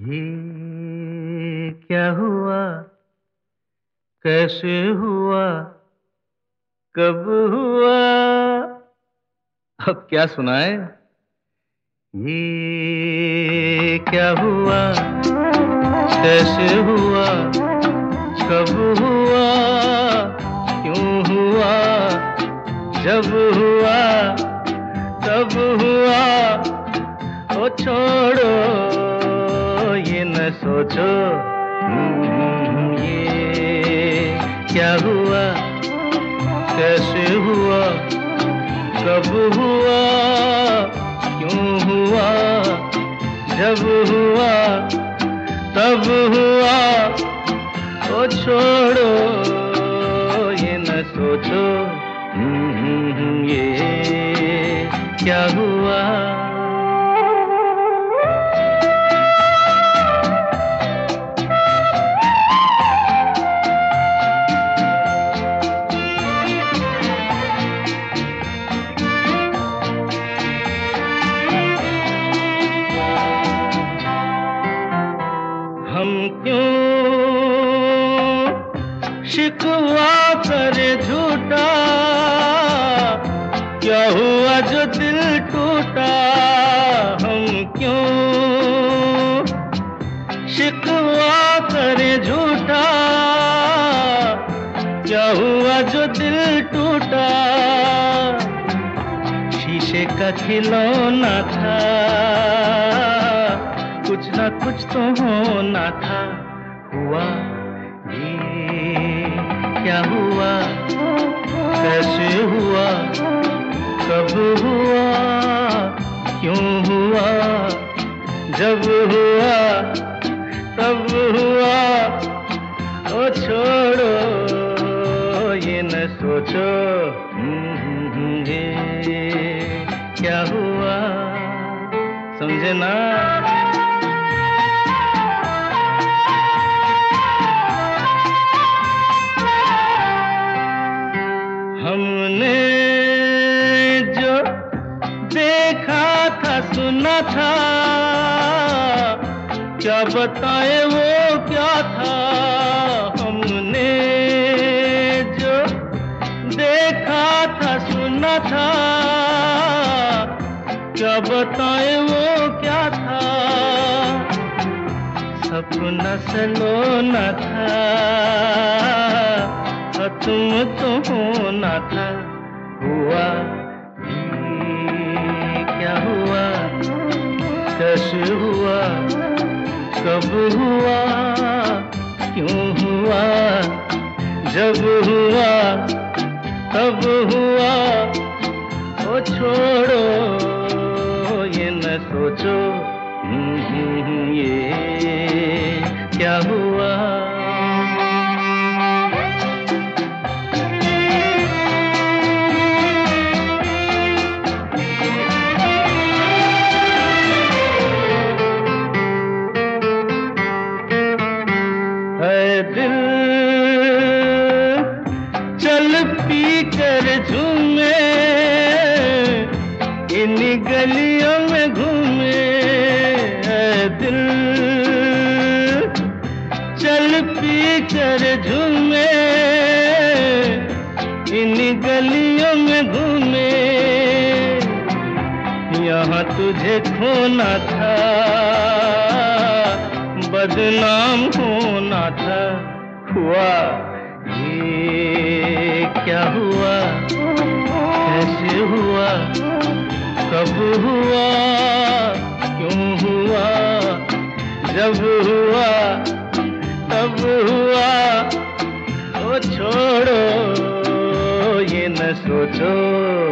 ये क्या हुआ? कैसे हुआ? कब हुआ? अब क्या सुनाए? ये क्या हुआ? कैसे हुआ? कब हुआ? क्यों हुआ? जब हुआ? तब हुआ? ओ छोड़ो। सोचो। हम्म, ये क्या हुआ? कैसे हुआ? कब हुआ? क्यों हुआ? जब हुआ? तब हुआ? ओ छोड़ो। ये न सोचो। हम्म, ये क्या हुआ? शिकवा करे झूठा, क्या हुआ जो दिल टूटा, हम क्यों शिकवा करे झूठा, क्या हुआ जो दिल टूटा, शीशे का खिलौना था, कुछ ना कुछ तो होना था। हुआ? ये क्या हुआ? कैसे हुआ? कब हुआ? क्यों हुआ? जब हुआ? तब हुआ? ओ छोड़ो ये न सोचो। हम्म, ये क्या हुआ? समझे ना? देखा था, सुना था। क्या बताए वो क्या था? हमने जो देखा था, सुना था। क्या बताए वो क्या था? सपना सलोना था तुम तो होना था। हुआ कैसे हुआ कब हुआ क्यों हुआ जब हुआ तब हुआ ओ छोड़ो ये न सोचो हम्म, ये क्या हुआ? गलियों में घूमे दिल। चल पी कर झूमे इन गलियों में घूमे। यहाँ तुझे खोना था, बदनाम होना था। हुआ, ये क्या हुआ? हुआ क्यों हुआ जब हुआ तब हुआ ओ छोड़ो ये न सोचो।